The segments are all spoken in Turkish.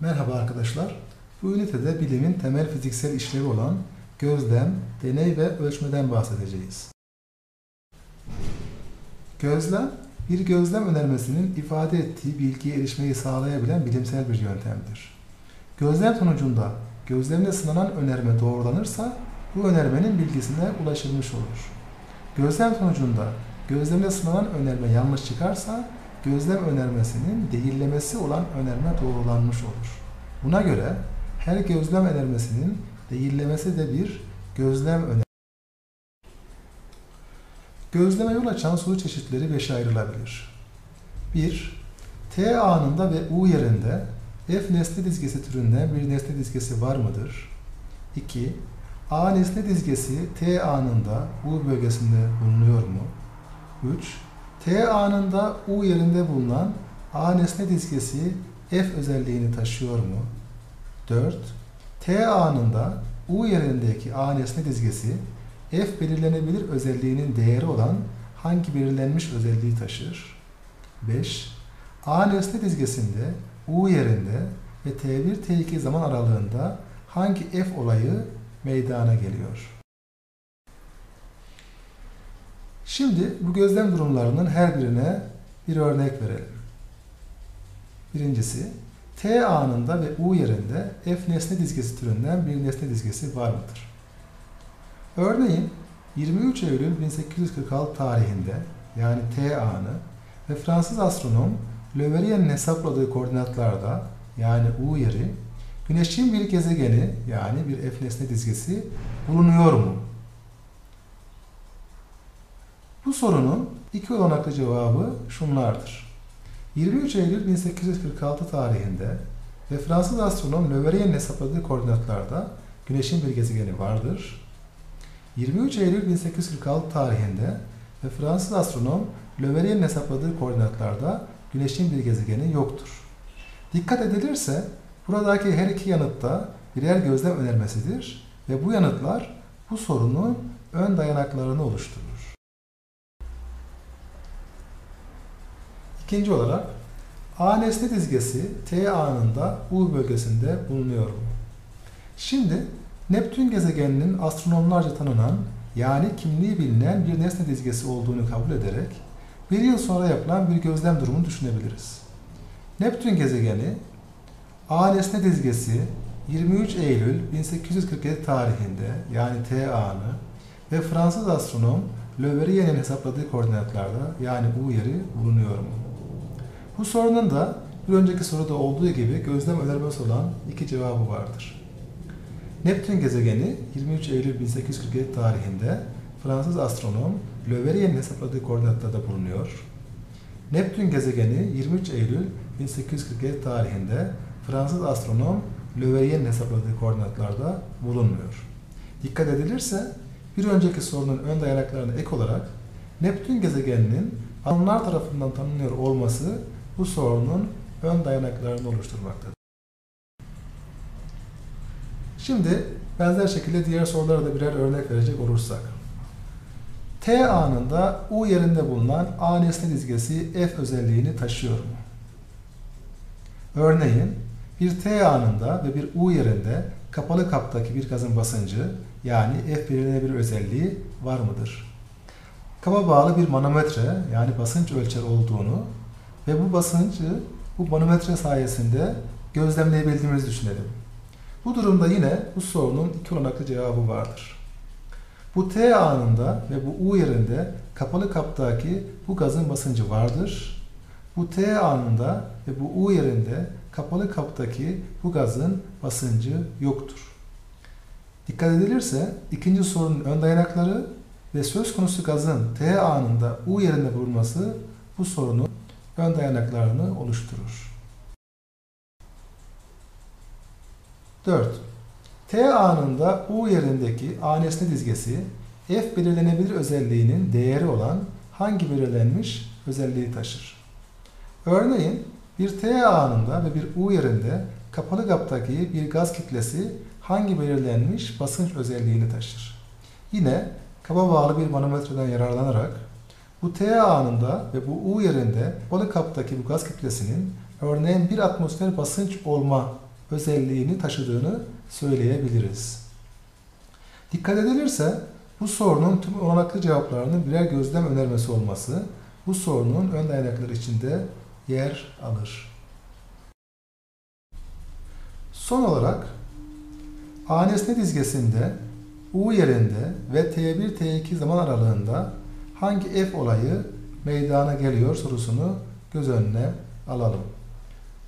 Merhaba arkadaşlar. Bu ünitede bilimin temel fiziksel işlevi olan gözlem, deney ve ölçmeden bahsedeceğiz. Gözlem, bir gözlem önermesinin ifade ettiği bilgiye erişmeyi sağlayabilen bilimsel bir yöntemdir. Gözlem sonucunda gözlemle sınanan önerme doğrulanırsa bu önermenin bilgisine ulaşılmış olur. Gözlem sonucunda gözlemle sınanan önerme yanlış çıkarsa gözlem önermesinin değillemesi olan önerme doğrulanmış olur. Buna göre her gözlem önermesinin değillemesi de bir gözlem önermesi. Gözleme yol açan soru çeşitleri beşe ayrılabilir. 1. T anında ve U yerinde F nesne dizgesi türünden bir nesne dizgesi var mıdır? 2. A nesne dizgesi T anında U bölgesinde bulunuyor mu? 3. T anında U yerinde bulunan A nesne dizgesi F özelliğini taşıyor mu? 4. T anında U yerindeki A nesne dizgesi F belirlenebilir özelliğinin değeri olan hangi belirlenmiş özelliği taşır? 5. A nesne dizgesinde U yerinde ve T1 T2 zaman aralığında hangi F olayı meydana geliyor? Şimdi bu gözlem durumlarının her birine bir örnek verelim. Birincisi, T anında ve U yerinde F nesne dizgesi türünden bir nesne dizgesi var mıdır? Örneğin 23 Eylül 1846 tarihinde yani T anı ve Fransız astronom Le Verrier'in hesapladığı koordinatlarda yani U yeri Güneşin bir gezegeni yani bir F nesne dizgesi bulunuyor mu? Bu sorunun iki olanaklı cevabı şunlardır. 23 Eylül 1846 tarihinde ve Fransız astronom Le Verrier'in hesapladığı koordinatlarda Güneşin bir gezegeni vardır. 23 Eylül 1846 tarihinde ve Fransız astronom Le Verrier'in hesapladığı koordinatlarda Güneşin bir gezegeni yoktur. Dikkat edilirse buradaki her iki yanıtta birer gözlem önermesidir ve bu yanıtlar bu sorunun ön dayanaklarını oluşturur. İkinci olarak A nesne dizgesi T anında U bölgesinde bulunuyor mu? Şimdi Neptün gezegeninin astronomlarca tanınan yani kimliği bilinen bir nesne dizgesi olduğunu kabul ederek bir yıl sonra yapılan bir gözlem durumunu düşünebiliriz. Neptün gezegeni A nesne dizgesi 23 Eylül 1847 tarihinde yani T anı ve Fransız astronom Le Verrier'in hesapladığı koordinatlarda yani U yeri bulunuyor mu? Bu sorunun da bir önceki soruda olduğu gibi gözlem önermesi olan iki cevabı vardır. Neptün gezegeni 23 Eylül 1847 tarihinde Fransız astronom Le Verrier'in hesapladığı koordinatlarda bulunuyor. Neptün gezegeni 23 Eylül 1847 tarihinde Fransız astronom Le Verrier'in hesapladığı koordinatlarda bulunmuyor. Dikkat edilirse bir önceki sorunun ön dayanaklarına ek olarak Neptün gezegeninin astronomlar tarafından tanınıyor olması bu sorunun ön dayanaklarını oluşturmaktadır. Şimdi benzer şekilde diğer sorulara da birer örnek verecek olursak. T anında U yerinde bulunan A nesne dizgesi F özelliğini taşıyor mu? Örneğin bir T anında ve bir U yerinde kapalı kaptaki bir gazın basıncı yani F belirlenebilir özelliği var mıdır? Kaba bağlı bir manometre yani basınç ölçer olduğunu ve bu basıncı bu manometre sayesinde gözlemleyebildiğimizi düşünelim. Bu durumda yine bu sorunun iki olanaklı cevabı vardır. Bu T anında ve bu U yerinde kapalı kaptaki bu gazın basıncı vardır. Bu T anında ve bu U yerinde kapalı kaptaki bu gazın basıncı yoktur. Dikkat edilirse ikinci sorunun ön dayanakları ve söz konusu gazın T anında U yerinde bulunması bu sorunun ön dayanaklarını oluşturur. 4. T anında U yerindeki A nesne dizgesi F belirlenebilir özelliğinin değeri olan hangi belirlenmiş özelliği taşır? Örneğin bir T anında ve bir U yerinde kapalı kaptaki bir gaz kütlesi hangi belirlenmiş basınç özelliğini taşır? Yine kaba bağlı bir manometreden yararlanarak bu T anında ve bu U yerinde kapalı kaptaki bu gaz kütlesinin örneğin bir atmosfer basınç olma özelliğini taşıdığını söyleyebiliriz. Dikkat edilirse bu sorunun tüm olanaklı cevaplarının birer gözlem önermesi olması bu sorunun ön dayanakları içinde yer alır. Son olarak A nesne dizgesinde U yerinde ve T1 T2 zaman aralığında hangi F olayı meydana geliyor sorusunu göz önüne alalım.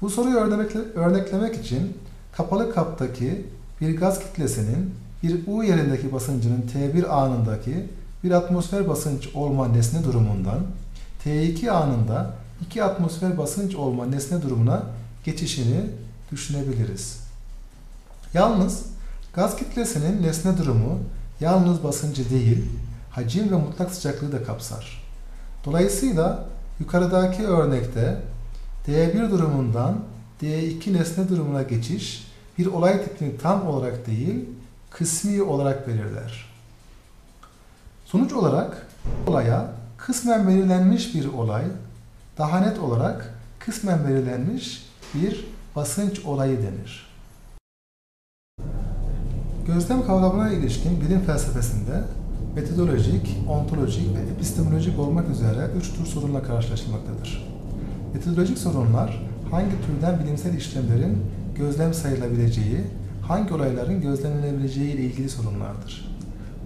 Bu soruyu örnekle, örneklemek için kapalı kaptaki bir gaz kitlesinin bir U yerindeki basıncının T1 anındaki bir atmosfer basınç olma nesne durumundan T2 anında 2 atmosfer basınç olma nesne durumuna geçişini düşünebiliriz. Yalnız gaz kitlesinin nesne durumu yalnız basıncı değil, hacim ve mutlak sıcaklığı da kapsar. Dolayısıyla yukarıdaki örnekte D1 durumundan D2 nesne durumuna geçiş bir olay tipini tam olarak değil, kısmi olarak belirler. Sonuç olarak olaya kısmen belirlenmiş bir olay, daha net olarak kısmen belirlenmiş bir basınç olayı denir. Gözlem kavramına ilişkin bilim felsefesinde metodolojik, ontolojik ve epistemolojik olmak üzere üç tür sorunla karşılaşılmaktadır. Metodolojik sorunlar hangi türden bilimsel işlemlerin gözlem sayılabileceği, hangi olayların gözlemlenebileceği ile ilgili sorunlardır.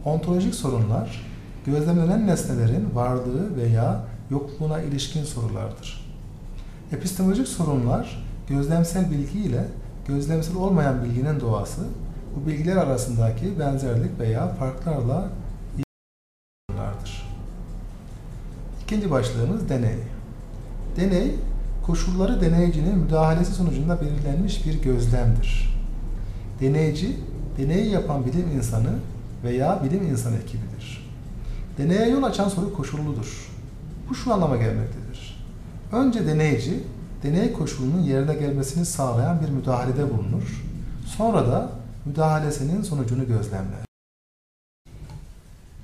Ontolojik sorunlar, gözlemlenen nesnelerin varlığı veya yokluğuna ilişkin sorulardır. Epistemolojik sorunlar, gözlemsel bilgi ile gözlemsel olmayan bilginin doğası, bu bilgiler arasındaki benzerlik veya farklarla İkinci başlığımız deney. Deney, koşulları deneyicinin müdahalesi sonucunda belirlenmiş bir gözlemdir. Deneyci, deneyi yapan bilim insanı veya bilim insanı ekibidir. Deneye yol açan soru koşulludur. Bu şu anlama gelmektedir. Önce deneyici, deney koşulunun yerine gelmesini sağlayan bir müdahalede bulunur. Sonra da müdahalesinin sonucunu gözlemler.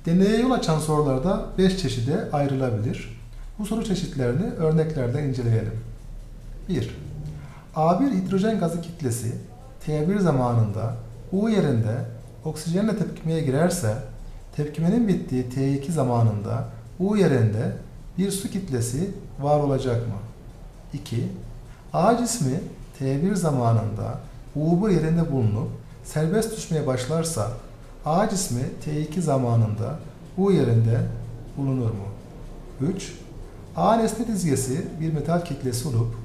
Deneye yol açan sorularda 5 çeşide ayrılabilir. Bu soru çeşitlerini örneklerden inceleyelim. 1. A1 hidrojen gazı kitlesi T1 zamanında U yerinde oksijenle tepkimeye girerse tepkimenin bittiği T2 zamanında U yerinde bir su kitlesi var olacak mı? 2. A cismi T1 zamanında U1 yerinde bulunup serbest düşmeye başlarsa A cismi T2 zamanında U yerinde bulunur mu? 3. A nesne dizgesi bir metal kitlesi olup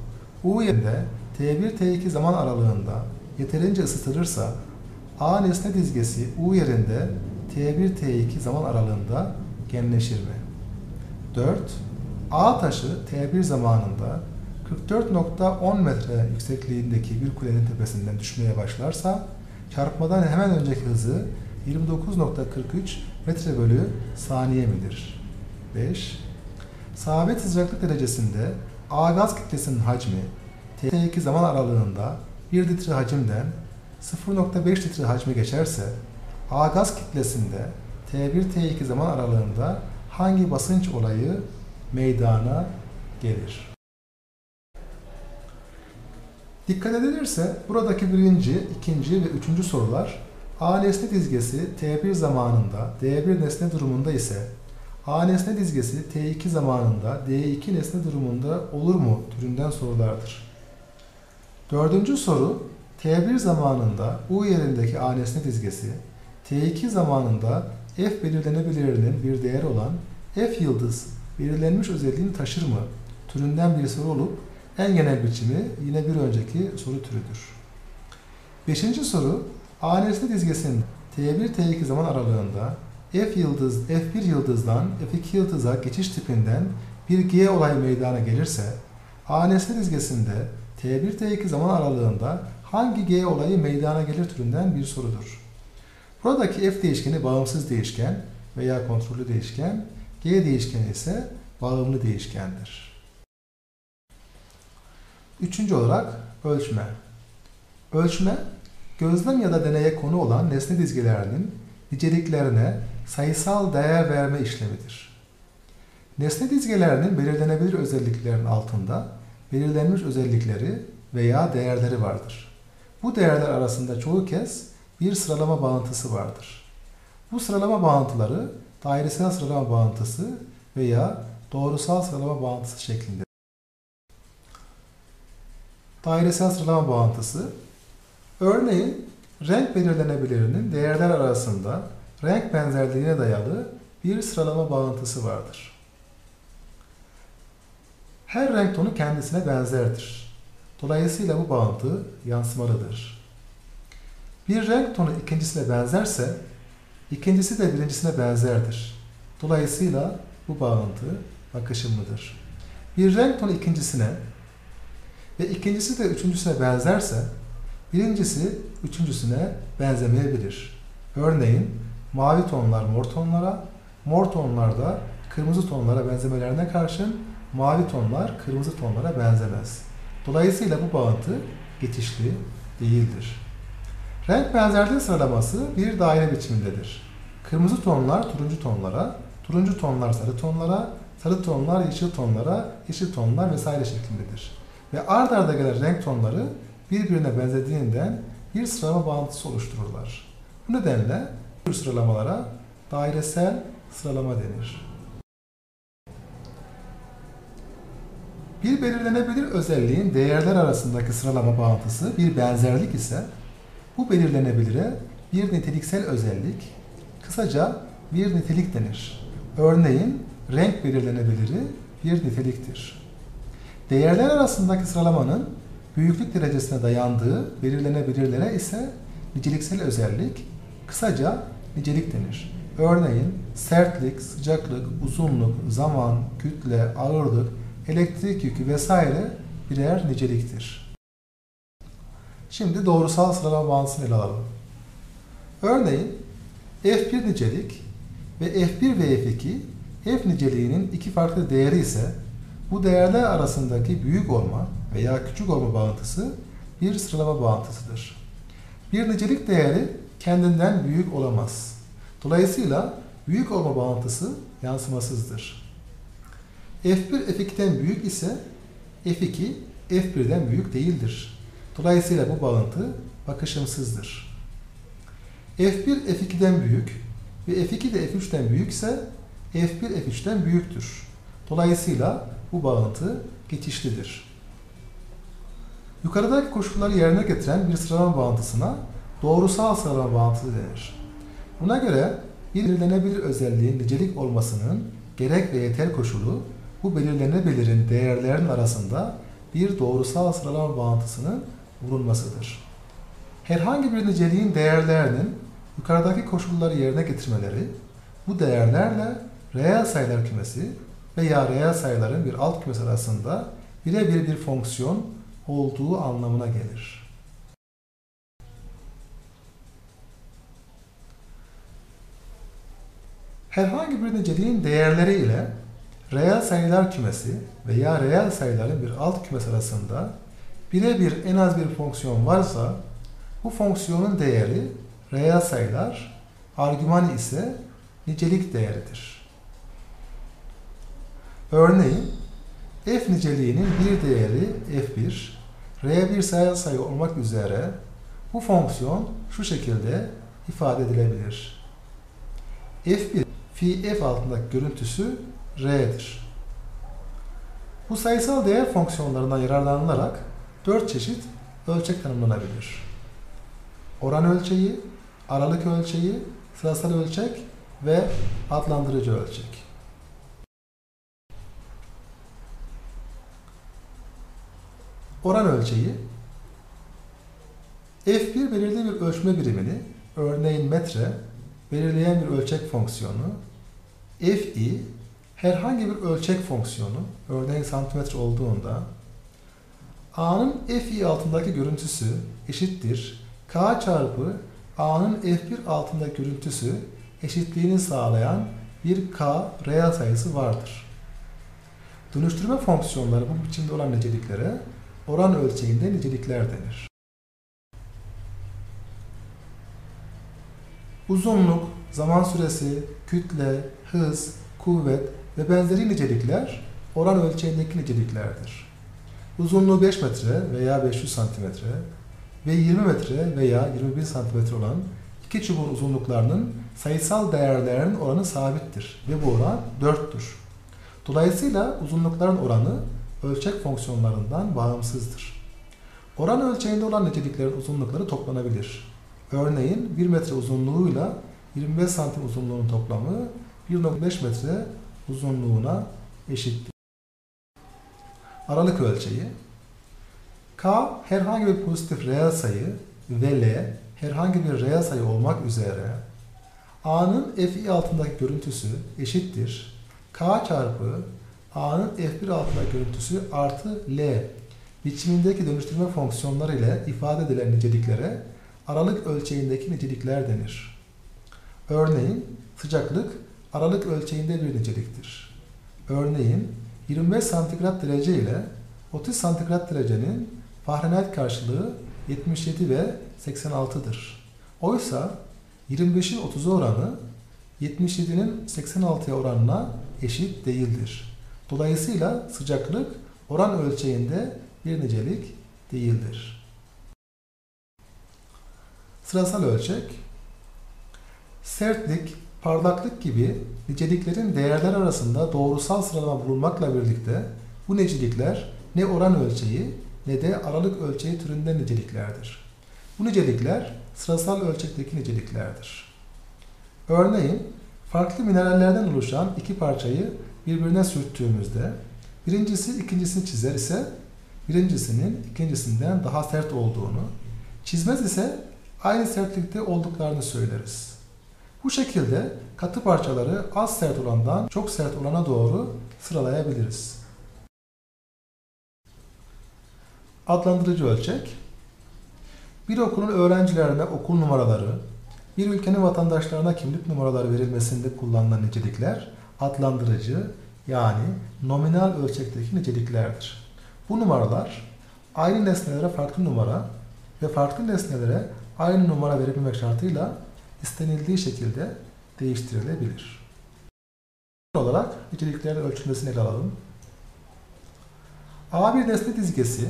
U yerinde T1-T2 zaman aralığında yeterince ısıtılırsa A nesne dizgesi U yerinde T1-T2 zaman aralığında genleşir mi? 4. A taşı T1 zamanında 44.10 metre yüksekliğindeki bir kulenin tepesinden düşmeye başlarsa çarpmadan hemen önceki hızı 29.43 metre bölü saniye midir? 5. Sabit sıcaklık derecesinde A gaz kitlesinin hacmi T2 zaman aralığında 1 litre hacimden 0.5 litre hacmi geçerse A gaz kitlesinde T1-T2 zaman aralığında hangi basınç olayı meydana gelir? Dikkat edilirse buradaki birinci, ikinci ve üçüncü sorular A nesne dizgesi T1 zamanında D1 nesne durumunda ise A nesne dizgesi T2 zamanında D2 nesne durumunda olur mu türünden sorulardır. Dördüncü soru T1 zamanında U yerindeki A nesne dizgesi T2 zamanında F belirlenebilirinin bir değer olan F yıldız belirlenmiş özelliğini taşır mı türünden bir soru olup en genel biçimi yine bir önceki soru türüdür. Beşinci soru A nesne dizgesinin T1-T2 zaman aralığında F yıldız, F1 yıldızdan F2 yıldıza geçiş tipinden bir G olay meydana gelirse A nesne dizgesinde T1-T2 zaman aralığında hangi G olayı meydana gelir türünden bir sorudur. Buradaki F değişkeni bağımsız değişken veya kontrollü değişken, G değişkeni ise bağımlı değişkendir. Üçüncü olarak ölçme. Ölçme, gözlem ya da deneye konu olan nesne dizgelerinin niceliklerine sayısal değer verme işlemidir. Nesne dizgelerinin belirlenebilir özelliklerin altında belirlenmiş özellikleri veya değerleri vardır. Bu değerler arasında çoğu kez bir sıralama bağıntısı vardır. Bu sıralama bağıntıları dairesel sıralama bağıntısı veya doğrusal sıralama bağıntısı şeklinde. Dairesel sıralama bağıntısı Örneğin renk belirlenebilirinin değerler arasında renk benzerliğine dayalı bir sıralama bağıntısı vardır. Her renk tonu kendisine benzerdir. Dolayısıyla bu bağıntı yansımalıdır. Bir renk tonu ikincisine benzerse, ikincisi de birincisine benzerdir. Dolayısıyla bu bağıntı bakışımlıdır. Bir renk tonu ikincisine ve ikincisi de üçüncüsüne benzerse, birincisi üçüncüsüne benzemeyebilir. Örneğin mavi tonlar mor tonlara, mor tonlar da kırmızı tonlara benzemelerine karşın mavi tonlar kırmızı tonlara benzemez. Dolayısıyla bu bağıntı geçişli değildir. Renk benzerliği sıralaması bir daire biçimindedir. Kırmızı tonlar turuncu tonlara, turuncu tonlar sarı tonlara, sarı tonlar yeşil tonlara, yeşil tonlar vesaire şeklindedir. Ve ard arda gelen renk tonları birbirine benzediğinden bir sıralama bağıntısı oluştururlar. Bu nedenle bu sıralamalara dairesel sıralama denir. Bir belirlenebilir özelliğin değerler arasındaki sıralama bağıntısı bir benzerlik ise bu belirlenebilire bir niteliksel özellik, kısaca bir nitelik denir. Örneğin renk belirlenebiliri bir niteliktir. Değerler arasındaki sıralamanın büyüklük derecesine dayandığı belirlenebilirlere ise niceliksel özellik, kısaca nicelik denir. Örneğin sertlik, sıcaklık, uzunluk, zaman, kütle, ağırlık, elektrik yükü vesaire birer niceliktir. Şimdi doğrusal sıralama bağıntısını ele alalım. Örneğin F1 nicelik ve F1 ve F2 F niceliğinin iki farklı değeri ise bu değerler arasındaki büyük olma veya küçük olma bağıntısı bir sıralama bağıntısıdır. Bir nicelik değeri kendinden büyük olamaz. Dolayısıyla büyük olma bağıntısı yansımasızdır. F1 F2'den büyük ise F2 F1'den büyük değildir. Dolayısıyla bu bağıntı bakışımsızdır. F1 F2'den büyük ve F2 de F3'ten büyükse F1 F3'ten büyüktür. Dolayısıyla bu bağıntı geçişlidir. Yukarıdaki koşulları yerine getiren bir sıralama bağıntısına doğrusal sıralama bağıntısı denir. Buna göre belirlenebilir özelliğin nicelik olmasının gerek ve yeter koşulu bu belirlenebilirin değerlerin arasında bir doğrusal sıralama bağıntısının bulunmasıdır. Herhangi bir niceliğin değerlerinin yukarıdaki koşulları yerine getirmeleri bu değerlerle reel sayılar kümesi veya reel sayıların bir alt kümesi arasında birebir bir fonksiyon olduğu anlamına gelir. Herhangi bir niceliğin değerleri ile reel sayılar kümesi veya reel sayıların bir alt kümesi arasında birebir en az bir fonksiyon varsa bu fonksiyonun değeri reel sayılar, argüman ise nicelik değeridir. Örneğin f niceliğinin bir değeri f1, r bir sayı sayı olmak üzere bu fonksiyon şu şekilde ifade edilebilir. f1 fi f altındaki görüntüsü r'dir. Bu sayısal değer fonksiyonlarından yararlanılarak dört çeşit ölçek tanımlanabilir. Oran ölçeği, aralık ölçeği, sırasal ölçek ve adlandırıcı ölçek. Oran ölçeği F1 belirli bir ölçme birimini, örneğin metre, belirleyen bir ölçek fonksiyonu, Fi herhangi bir ölçek fonksiyonu, örneğin santimetre olduğunda, A'nın Fi altındaki görüntüsü eşittir K çarpı A'nın F1 altındaki görüntüsü eşitliğini sağlayan bir K reel sayısı vardır. Dönüştürme fonksiyonları bu biçimde olan niceliklere oran ölçeğinde nicelikler denir. Uzunluk, zaman süresi, kütle, hız, kuvvet ve benzeri nicelikler oran ölçeğindeki niceliklerdir. Uzunluğu 5 metre veya 500 santimetre, ve 20 metre veya 21 santimetre olan iki çubuğun uzunluklarının sayısal değerlerinin oranı sabittir ve bu oran 4'tür. Dolayısıyla uzunlukların oranı ölçek fonksiyonlarından bağımsızdır. Oran ölçeğinde olan niceliklerin uzunlukları toplanabilir. Örneğin 1 metre uzunluğuyla 25 santim uzunluğunun toplamı 1.5 metre uzunluğuna eşittir. Aralık ölçeği K herhangi bir pozitif reel sayı ve L herhangi bir reel sayı olmak üzere A'nın Fi altındaki görüntüsü eşittir. K çarpı A'nın F1 altındaki görüntüsü artı L biçimindeki dönüştürme fonksiyonları ile ifade edilen niceliklere aralık ölçeğindeki nicelikler denir. Örneğin sıcaklık aralık ölçeğinde bir niceliktir. Örneğin 25 santigrat derece ile 30 santigrat derecenin Fahrenheit karşılığı 77 ve 86'dır. Oysa 25'in 30'a oranı 77'nin 86'ya oranına eşit değildir. Dolayısıyla sıcaklık oran ölçeğinde bir nicelik değildir. Sırasal ölçek Sertlik, parlaklık gibi niceliklerin değerler arasında doğrusal sıralama bulunmakla birlikte bu nicelikler ne oran ölçeği ne de aralık ölçeği türünden niceliklerdir. Bu nicelikler sırasal ölçekteki niceliklerdir. Örneğin farklı minerallerden oluşan iki parçayı birbirine sürttüğümüzde birincisi ikincisini çizer ise birincisinin ikincisinden daha sert olduğunu, çizmez ise aynı sertlikte olduklarını söyleriz. Bu şekilde katı parçaları az sert olandan çok sert olana doğru sıralayabiliriz. Adlandırıcı ölçek Bir okulun öğrencilerine okul numaraları, bir ülkenin vatandaşlarına kimlik numaraları verilmesinde kullanılan nicelikler adlandırıcı yani nominal ölçekteki niceliklerdir. Bu numaralar aynı nesnelere farklı numara ve farklı nesnelere aynı numara verilmemek şartıyla istenildiği şekilde değiştirilebilir. olarak niceliklerin ölçülmesini ele alalım. A bir nesne dizgesi,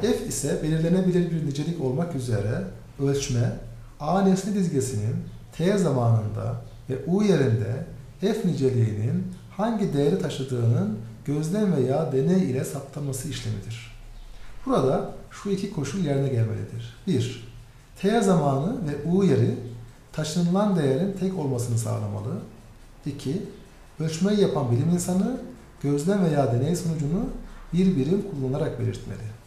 F ise belirlenebilir bir nicelik olmak üzere ölçme, A nesne dizgesinin T zamanında ve U yerinde F niceliğinin hangi değeri taşıdığının gözlem veya deney ile saptaması işlemidir. Burada şu iki koşul yerine gelmelidir. 1. T zamanı ve U yeri taşınılan değerin tek olmasını sağlamalı. 2. Ölçmeyi yapan bilim insanı gözlem veya deney sonucunu bir birim kullanarak belirtmeli.